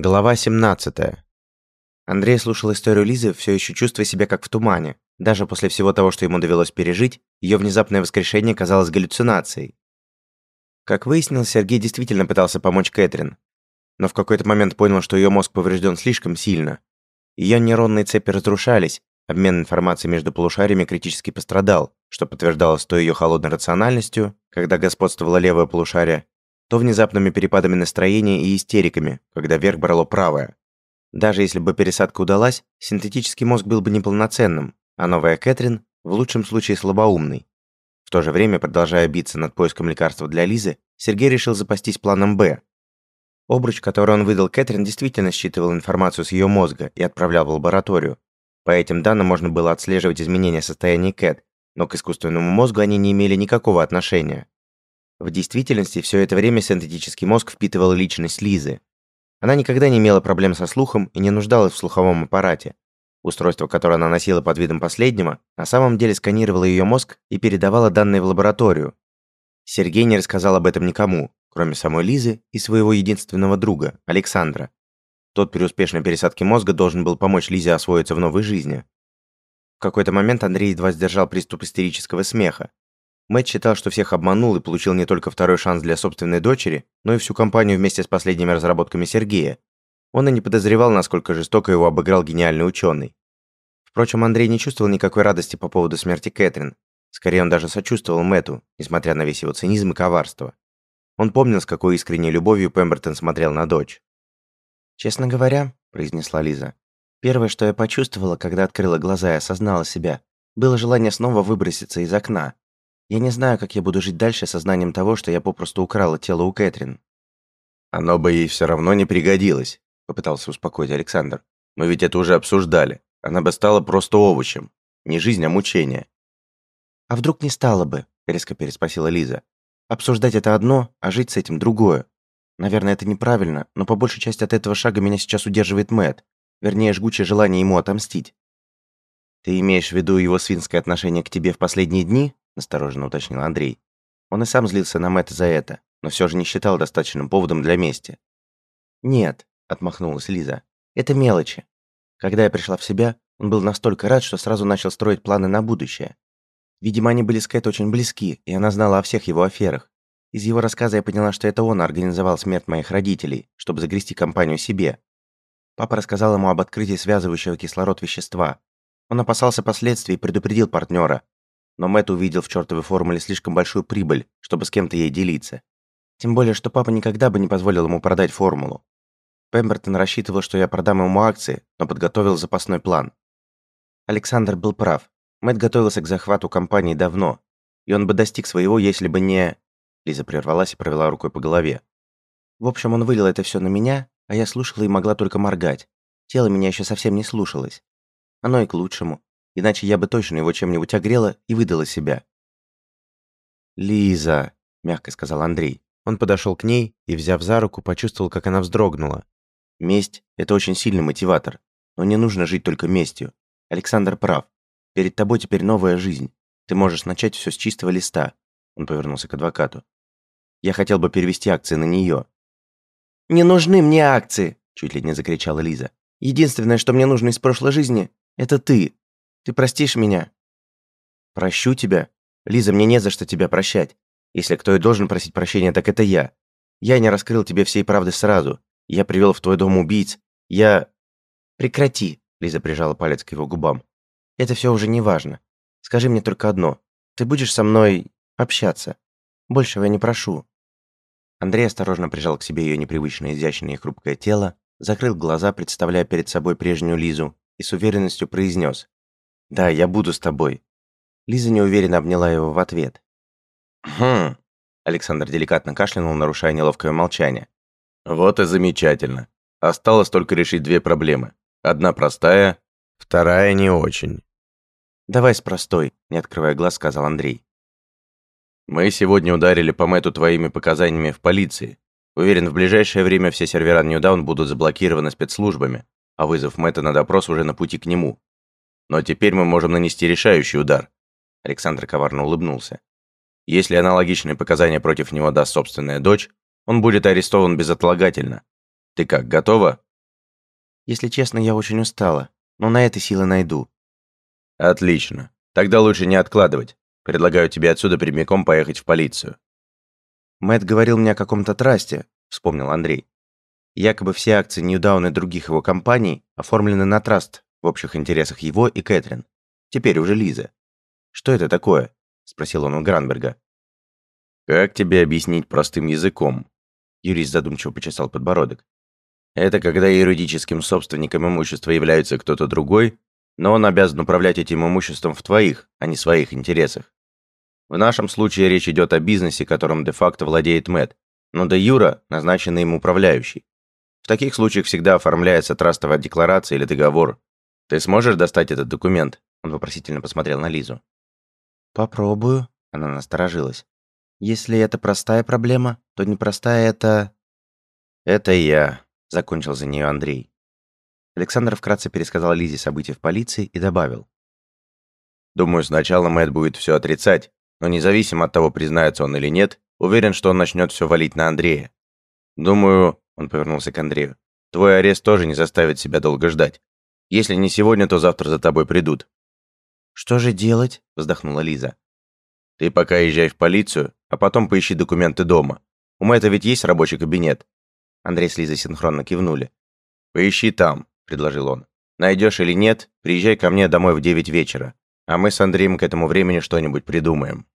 Глава 17. Андрей слушал историю Лизы, все еще чувствуя себя как в тумане. Даже после всего того, что ему довелось пережить, ее внезапное воскрешение казалось галлюцинацией. Как выяснилось, Сергей действительно пытался помочь Кэтрин, но в какой-то момент понял, что ее мозг поврежден слишком сильно. Ее нейронные цепи разрушались, обмен информацией между полушариями критически пострадал, что подтверждалось то ее холодной рациональностью, когда господствовало левое полушарие, то внезапными перепадами настроения и истериками, когда верх брало правое. Даже если бы пересадка удалась, синтетический мозг был бы неполноценным, а новая Кэтрин в лучшем случае слабоумной. В то же время, продолжая биться над поиском лекарства для Лизы, Сергей решил запастись планом «Б». Обруч, который он выдал Кэтрин, действительно считывал информацию с ее мозга и отправлял в лабораторию. По этим данным можно было отслеживать изменения состояния Кэт, но к искусственному мозгу они не имели никакого отношения. В действительности, все это время синтетический мозг впитывал личность Лизы. Она никогда не имела проблем со слухом и не нуждалась в слуховом аппарате. Устройство, которое она носила под видом последнего, на самом деле сканировало ее мозг и передавало данные в лабораторию. Сергей не рассказал об этом никому, кроме самой Лизы и своего единственного друга, Александра. Тот при успешной пересадке мозга должен был помочь Лизе освоиться в новой жизни. В какой-то момент Андрей едва сдержал приступ истерического смеха. Мэтт считал, что всех обманул и получил не только второй шанс для собственной дочери, но и всю компанию вместе с последними разработками Сергея. Он и не подозревал, насколько жестоко его обыграл гениальный ученый. Впрочем, Андрей не чувствовал никакой радости по поводу смерти Кэтрин. Скорее, он даже сочувствовал Мэтту, несмотря на весь его цинизм и коварство. Он помнил, с какой искренней любовью Пембертон смотрел на дочь. «Честно говоря», – произнесла Лиза, – «первое, что я почувствовала, когда открыла глаза и осознала себя, было желание снова выброситься из окна, я не знаю, как я буду жить дальше со знанием того, что я попросту украла тело у Кэтрин. Оно бы ей все равно не пригодилось, попытался успокоить Александр. Мы ведь это уже обсуждали. Она бы стала просто овощем. Не жизнь, а мучение. А вдруг не стала бы? резко переспросила Лиза. Обсуждать это одно, а жить с этим другое. Наверное, это неправильно, но по большей части от этого шага меня сейчас удерживает Мэт. Вернее, жгучее желание ему отомстить. Ты имеешь в виду его свинское отношение к тебе в последние дни? Настороженно уточнил Андрей. Он и сам злился на Мэтта за это, но все же не считал достаточным поводом для мести. «Нет», — отмахнулась Лиза, — «это мелочи. Когда я пришла в себя, он был настолько рад, что сразу начал строить планы на будущее. Видимо, они были с Кэт очень близки, и она знала о всех его аферах. Из его рассказа я поняла, что это он организовал смерть моих родителей, чтобы загрести компанию себе. Папа рассказал ему об открытии связывающего кислород вещества. Он опасался последствий и предупредил партнера, но Мэтт увидел в чертовой формуле слишком большую прибыль, чтобы с кем-то ей делиться. Тем более, что папа никогда бы не позволил ему продать формулу. Пембертон рассчитывал, что я продам ему акции, но подготовил запасной план. Александр был прав. Мэтт готовился к захвату компании давно, и он бы достиг своего, если бы не... Лиза прервалась и провела рукой по голове. В общем, он вылил это все на меня, а я слушала и могла только моргать. Тело меня еще совсем не слушалось. Оно и к лучшему иначе я бы точно его чем-нибудь огрела и выдала себя. «Лиза», – мягко сказал Андрей. Он подошел к ней и, взяв за руку, почувствовал, как она вздрогнула. Месть – это очень сильный мотиватор, но не нужно жить только местью. Александр прав. Перед тобой теперь новая жизнь. Ты можешь начать все с чистого листа. Он повернулся к адвокату. Я хотел бы перевести акции на нее. «Не нужны мне акции!» – чуть ли не закричала Лиза. «Единственное, что мне нужно из прошлой жизни – это ты. Ты простишь меня?» «Прощу тебя. Лиза, мне не за что тебя прощать. Если кто и должен просить прощения, так это я. Я не раскрыл тебе всей правды сразу. Я привел в твой дом убийц. Я...» «Прекрати», — Лиза прижала палец к его губам. «Это все уже не важно. Скажи мне только одно. Ты будешь со мной общаться? Большего я не прошу». Андрей осторожно прижал к себе ее непривычно изящное и хрупкое тело, закрыл глаза, представляя перед собой прежнюю Лизу, и с уверенностью произнес. Да, я буду с тобой. Лиза неуверенно обняла его в ответ. Хм. Александр деликатно кашлянул, нарушая неловкое молчание. Вот и замечательно. Осталось только решить две проблемы. Одна простая, вторая не очень. Давай с простой, не открывая глаз, сказал Андрей. Мы сегодня ударили по Мэту твоими показаниями в полиции. Уверен, в ближайшее время все сервера Ньюдаун будут заблокированы спецслужбами, а вызов Мэта на допрос уже на пути к нему. Но теперь мы можем нанести решающий удар. Александр коварно улыбнулся. Если аналогичные показания против него даст собственная дочь, он будет арестован безотлагательно. Ты как, готова? Если честно, я очень устала, но на это силы найду. Отлично. Тогда лучше не откладывать. Предлагаю тебе отсюда прямиком поехать в полицию. Мэтт говорил мне о каком-то трасте, вспомнил Андрей. Якобы все акции Ньюдаун и других его компаний оформлены на траст в общих интересах его и Кэтрин. Теперь уже Лиза. Что это такое? спросил он у Гранберга. Как тебе объяснить простым языком? Юрист задумчиво почесал подбородок. Это когда юридическим собственником имущества является кто-то другой, но он обязан управлять этим имуществом в твоих, а не своих интересах. В нашем случае речь идет о бизнесе, которым де-факто владеет Мэт, но де юра назначенный им управляющий. В таких случаях всегда оформляется трастовая декларация или договор. Ты сможешь достать этот документ? Он вопросительно посмотрел на Лизу. Попробую, она насторожилась. Если это простая проблема, то непростая это Это я, закончил за нее Андрей. Александр вкратце пересказал Лизе события в полиции и добавил: Думаю, сначала Мэтт будет все отрицать, но независимо от того, признается он или нет, уверен, что он начнет все валить на Андрея. Думаю, он повернулся к Андрею. Твой арест тоже не заставит себя долго ждать. Если не сегодня, то завтра за тобой придут. Что же делать? вздохнула Лиза. Ты пока езжай в полицию, а потом поищи документы дома. У Мэтта ведь есть рабочий кабинет. Андрей с Лизой синхронно кивнули. Поищи там, предложил он. Найдешь или нет, приезжай ко мне домой в девять вечера, а мы с Андреем к этому времени что-нибудь придумаем.